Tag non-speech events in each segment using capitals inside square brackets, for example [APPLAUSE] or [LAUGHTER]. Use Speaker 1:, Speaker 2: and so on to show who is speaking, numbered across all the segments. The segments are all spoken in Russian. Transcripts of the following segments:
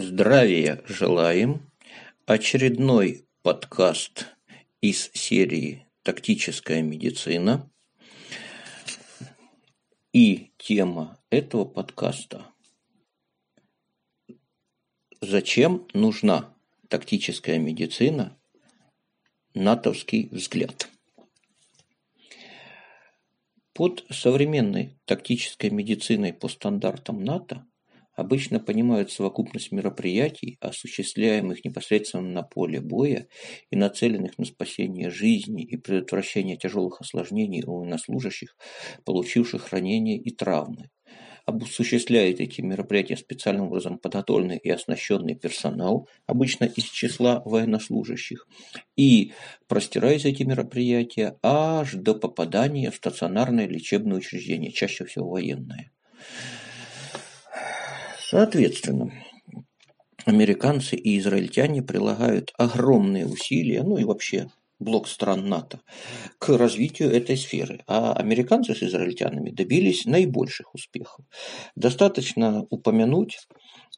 Speaker 1: Здравия желаем! Очередной подкаст из серии «Тактическая медицина». И тема этого подкаста «Зачем нужна тактическая медицина? Натовский взгляд». Под современной тактической медициной по стандартам НАТО обычно понимают совокупность мероприятий, осуществляемых непосредственно на поле боя и нацеленных на спасение жизни и предотвращение тяжелых осложнений у военнослужащих, получивших ранения и травмы. Осуществляет эти мероприятия специальным образом подготовленный и оснащенный персонал, обычно из числа военнослужащих, и простираются эти мероприятия аж до попадания в стационарное лечебное учреждение, чаще всего военное. Соответственно, американцы и израильтяне прилагают огромные усилия, ну и вообще блок стран НАТО, к развитию этой сферы. А американцы с израильтянами добились наибольших успехов. Достаточно упомянуть,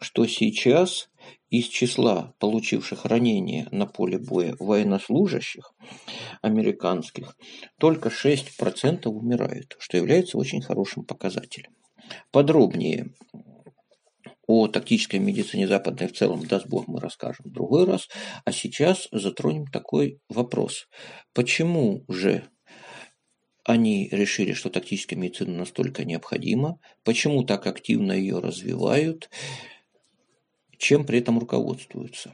Speaker 1: что сейчас из числа получивших ранения на поле боя военнослужащих американских только 6% умирают, что является очень хорошим показателем. Подробнее о тактической медицине западной в целом, даст Бог, мы расскажем в другой раз. А сейчас затронем такой вопрос. Почему же они решили, что тактическая медицина настолько необходима? Почему так активно ее развивают? Чем при этом руководствуются?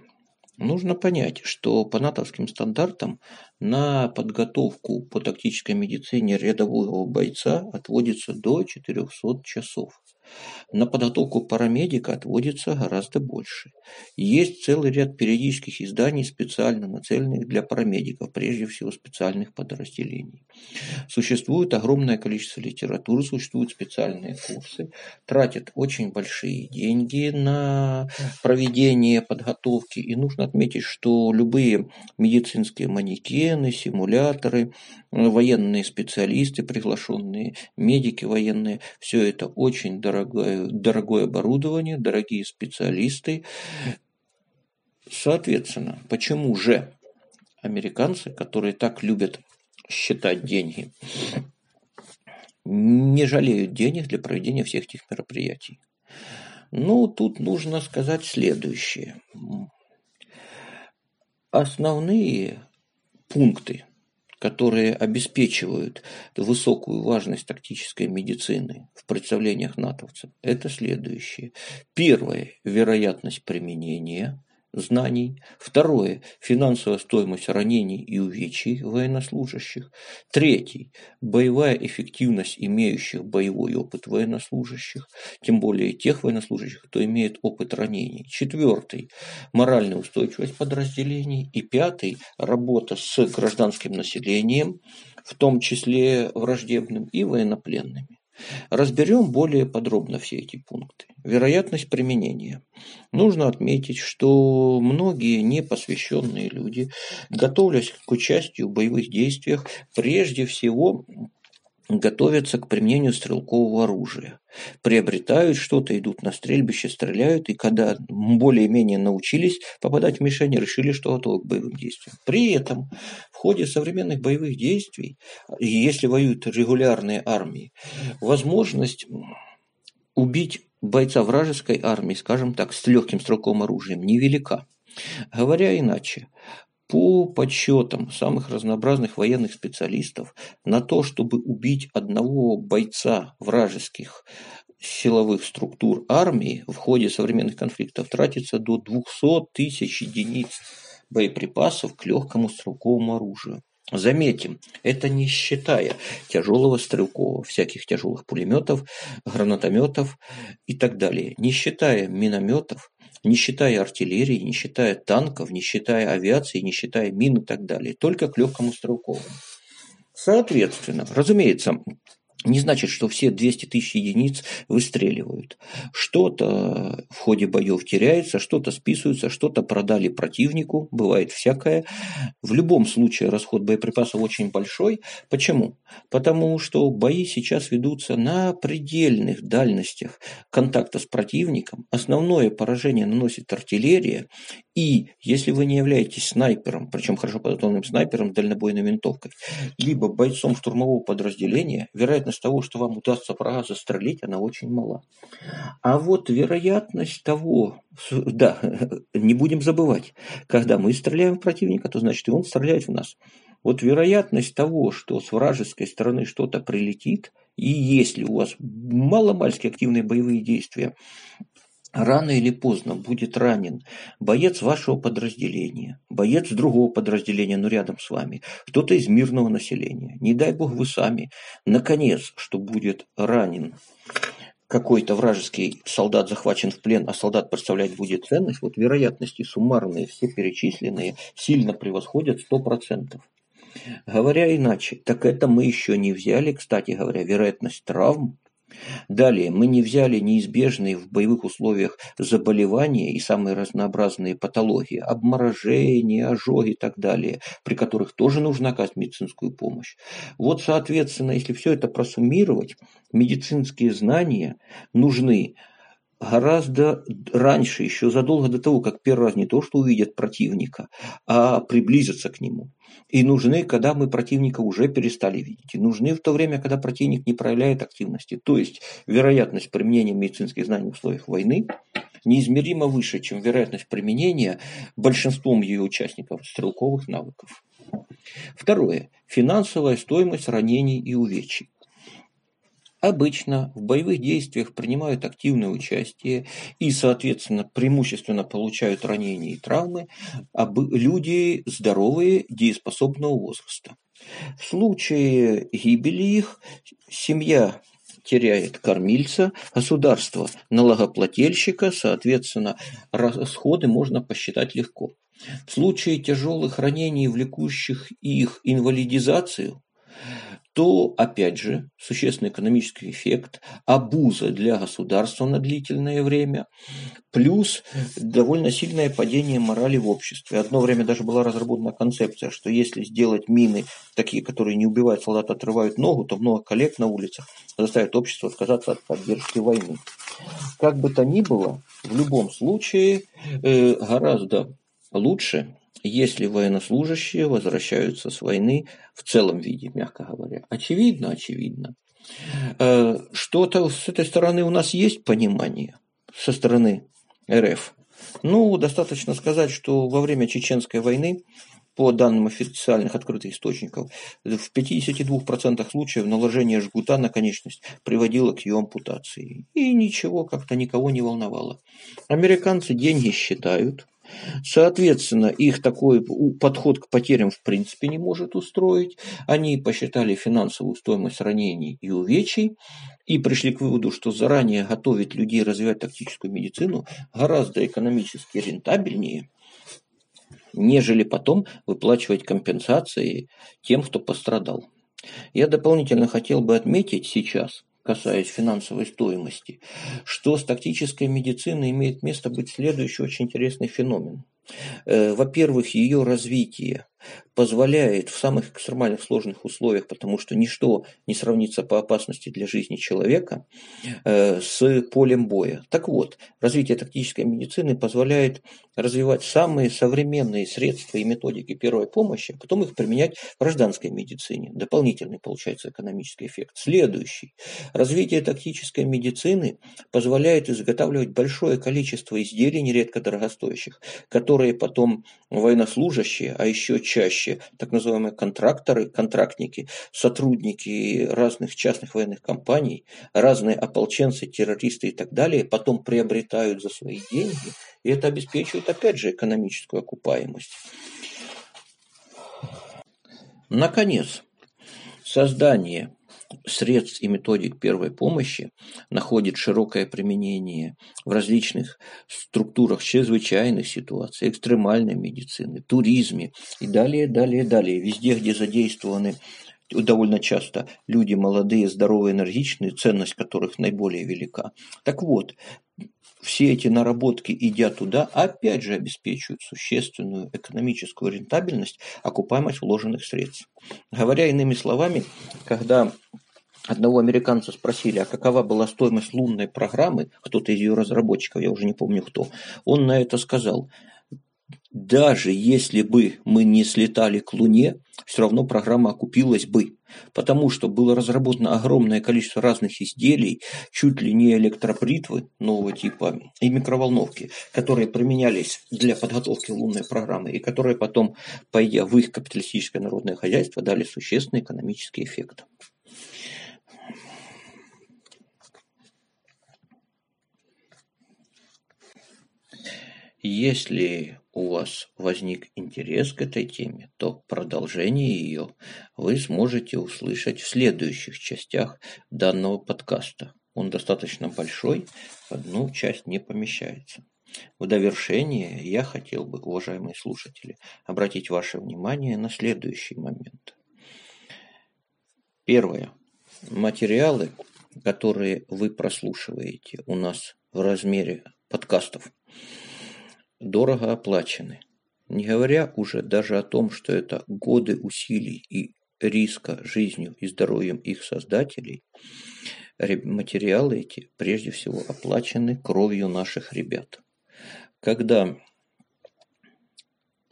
Speaker 1: Нужно понять, что по натовским стандартам на подготовку по тактической медицине рядового бойца отводится до 400 часов. На подготовку парамедика отводится гораздо больше. Есть целый ряд периодических изданий, специально нацеленных для парамедиков, прежде всего специальных подразделений. Существует огромное количество литературы, существуют специальные курсы, тратят очень большие деньги на проведение подготовки. И нужно отметить, что любые медицинские манекены, симуляторы, военные специалисты, приглашенные медики военные, все это очень дорого дорогое, дорогое оборудование, дорогие специалисты. Соответственно, почему же американцы, которые так любят считать деньги, не жалеют денег для проведения всех этих мероприятий? Ну, тут нужно сказать следующее. Основные пункты которые обеспечивают высокую важность тактической медицины в представлениях натовцев, это следующее. Первое – вероятность применения знаний. Второе – финансовая стоимость ранений и увечий военнослужащих. Третий – боевая эффективность имеющих боевой опыт военнослужащих, тем более тех военнослужащих, кто имеет опыт ранений. Четвертый – моральная устойчивость подразделений. И пятый – работа с гражданским населением, в том числе враждебным, и военнопленными. Разберем более подробно все эти пункты. Вероятность применения. Нужно отметить, что многие непосвященные люди, готовясь к участию в боевых действиях, прежде всего готовятся к применению стрелкового оружия, приобретают что-то, идут на стрельбище, стреляют, и когда более-менее научились попадать в мишени, решили, что готовы к боевым действиям. При этом в ходе современных боевых действий, если воюют регулярные армии, возможность убить бойца вражеской армии, скажем так, с легким стрелковым оружием невелика. Говоря иначе, по подсчетам самых разнообразных военных специалистов, на то, чтобы убить одного бойца вражеских силовых структур армии в ходе современных конфликтов тратится до 200 тысяч единиц боеприпасов к легкому стрелковому оружию. Заметим, это не считая тяжелого стрелкового, всяких тяжелых пулеметов, гранатометов и так далее, не считая минометов, не считая артиллерии, не считая танков, не считая авиации, не считая мин и так далее, только к легкому стрелковому. Соответственно, разумеется, не значит, что все 200 тысяч единиц выстреливают. Что-то в ходе боев теряется, что-то списывается, что-то продали противнику, бывает всякое. В любом случае расход боеприпасов очень большой. Почему? Потому что бои сейчас ведутся на предельных дальностях контакта с противником. Основное поражение наносит артиллерия. И если вы не являетесь снайпером, причем хорошо подготовленным снайпером дальнобойной винтовкой, либо бойцом штурмового подразделения, вероятность того, что вам удастся врага застрелить, она очень мала. А вот вероятность того, да, [LAUGHS] не будем забывать, когда мы стреляем в противника, то значит и он стреляет в нас. Вот вероятность того, что с вражеской стороны что-то прилетит, и если у вас маломальски активные боевые действия, рано или поздно будет ранен боец вашего подразделения, боец другого подразделения, но рядом с вами, кто-то из мирного населения. Не дай бог вы сами, наконец, что будет ранен какой-то вражеский солдат захвачен в плен, а солдат представлять будет ценность, вот вероятности суммарные, все перечисленные, сильно превосходят 100%. Говоря иначе, так это мы еще не взяли, кстати говоря, вероятность травм, Далее, мы не взяли неизбежные в боевых условиях заболевания и самые разнообразные патологии, обморожения, ожоги и так далее, при которых тоже нужно оказать медицинскую помощь. Вот, соответственно, если все это просуммировать, медицинские знания нужны гораздо раньше, еще задолго до того, как первый раз не то, что увидят противника, а приблизятся к нему. И нужны, когда мы противника уже перестали видеть. И нужны в то время, когда противник не проявляет активности. То есть вероятность применения медицинских знаний в условиях войны неизмеримо выше, чем вероятность применения большинством ее участников стрелковых навыков. Второе. Финансовая стоимость ранений и увечий. Обычно в боевых действиях принимают активное участие и, соответственно, преимущественно получают ранения и травмы люди здоровые, дееспособного возраста. В случае гибели их семья теряет кормильца, государство налогоплательщика, соответственно, расходы можно посчитать легко. В случае тяжелых ранений, влекущих их инвалидизацию, то, опять же, существенный экономический эффект, абуза для государства на длительное время, плюс довольно сильное падение морали в обществе. Одно время даже была разработана концепция, что если сделать мины, такие, которые не убивают солдат, отрывают ногу, то много коллег на улицах заставят общество отказаться от поддержки войны. Как бы то ни было, в любом случае э, гораздо лучше если военнослужащие возвращаются с войны в целом виде, мягко говоря. Очевидно, очевидно. Э, что-то с этой стороны у нас есть понимание со стороны РФ. Ну, достаточно сказать, что во время Чеченской войны, по данным официальных открытых источников, в 52% случаев наложение жгута на конечность приводило к ее ампутации. И ничего как-то никого не волновало. Американцы деньги считают, Соответственно, их такой подход к потерям в принципе не может устроить. Они посчитали финансовую стоимость ранений и увечий и пришли к выводу, что заранее готовить людей развивать тактическую медицину гораздо экономически рентабельнее, нежели потом выплачивать компенсации тем, кто пострадал. Я дополнительно хотел бы отметить сейчас, касаясь финансовой стоимости, что с тактической медициной имеет место быть следующий очень интересный феномен. Э, во-первых, ее развитие позволяет в самых экстремальных сложных условиях, потому что ничто не сравнится по опасности для жизни человека э, с полем боя. Так вот, развитие тактической медицины позволяет развивать самые современные средства и методики первой помощи, а потом их применять в гражданской медицине. Дополнительный получается экономический эффект. Следующий. Развитие тактической медицины позволяет изготавливать большое количество изделий, нередко дорогостоящих, которые потом военнослужащие, а еще чаще так называемые контракторы, контрактники, сотрудники разных частных военных компаний, разные ополченцы, террористы и так далее, потом приобретают за свои деньги, и это обеспечивает опять же экономическую окупаемость. Наконец, создание средств и методик первой помощи находит широкое применение в различных структурах чрезвычайных ситуаций, экстремальной медицины, туризме и далее, далее, далее. Везде, где задействованы довольно часто люди молодые, здоровые, энергичные, ценность которых наиболее велика. Так вот, все эти наработки, идя туда, опять же обеспечивают существенную экономическую рентабельность, окупаемость вложенных средств. Говоря иными словами, когда одного американца спросили, а какова была стоимость лунной программы, кто-то из ее разработчиков, я уже не помню кто, он на это сказал, даже если бы мы не слетали к Луне, все равно программа окупилась бы. Потому что было разработано огромное количество разных изделий, чуть ли не электропритвы нового типа и микроволновки, которые применялись для подготовки лунной программы и которые потом, пойдя в их капиталистическое народное хозяйство, дали существенный экономический эффект. Если у вас возник интерес к этой теме, то продолжение ее вы сможете услышать в следующих частях данного подкаста. Он достаточно большой, одну часть не помещается. В довершение я хотел бы, уважаемые слушатели, обратить ваше внимание на следующий момент. Первое. Материалы, которые вы прослушиваете у нас в размере подкастов – дорого оплачены, не говоря уже даже о том, что это годы усилий и риска жизнью и здоровьем их создателей, материалы эти прежде всего оплачены кровью наших ребят. Когда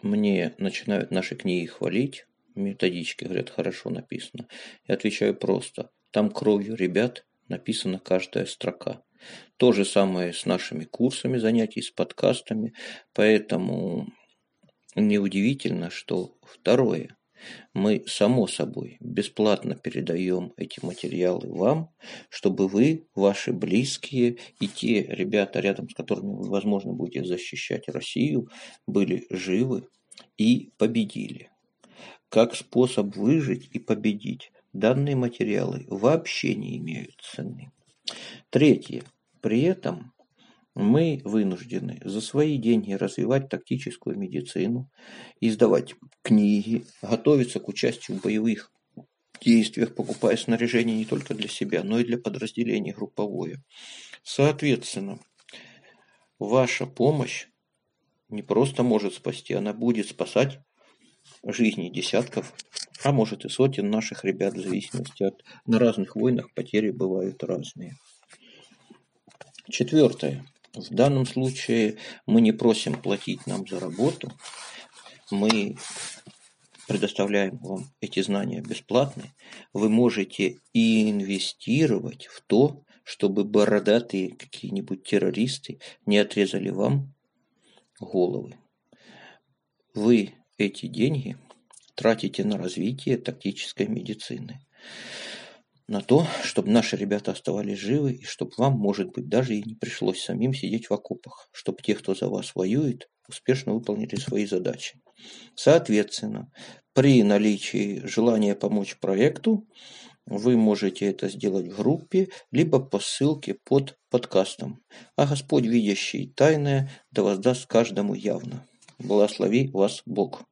Speaker 1: мне начинают наши книги хвалить, методички говорят, хорошо написано, я отвечаю просто, там кровью ребят написана каждая строка. То же самое с нашими курсами занятий, с подкастами. Поэтому неудивительно, что второе. Мы, само собой, бесплатно передаем эти материалы вам, чтобы вы, ваши близкие и те ребята, рядом с которыми вы, возможно, будете защищать Россию, были живы и победили. Как способ выжить и победить, данные материалы вообще не имеют цены. Третье. При этом мы вынуждены за свои деньги развивать тактическую медицину, издавать книги, готовиться к участию в боевых действиях, покупая снаряжение не только для себя, но и для подразделений групповое. Соответственно, ваша помощь не просто может спасти, она будет спасать жизни десятков, а может и сотен наших ребят, в зависимости от... На разных войнах потери бывают разные. Четвертое. В данном случае мы не просим платить нам за работу, мы предоставляем вам эти знания бесплатно. Вы можете инвестировать в то, чтобы бородатые какие-нибудь террористы не отрезали вам головы. Вы эти деньги тратите на развитие тактической медицины на то, чтобы наши ребята оставались живы, и чтобы вам, может быть, даже и не пришлось самим сидеть в окопах, чтобы те, кто за вас воюет, успешно выполнили свои задачи. Соответственно, при наличии желания помочь проекту, вы можете это сделать в группе, либо по ссылке под подкастом. А Господь, видящий тайное, да воздаст каждому явно. Благослови вас Бог.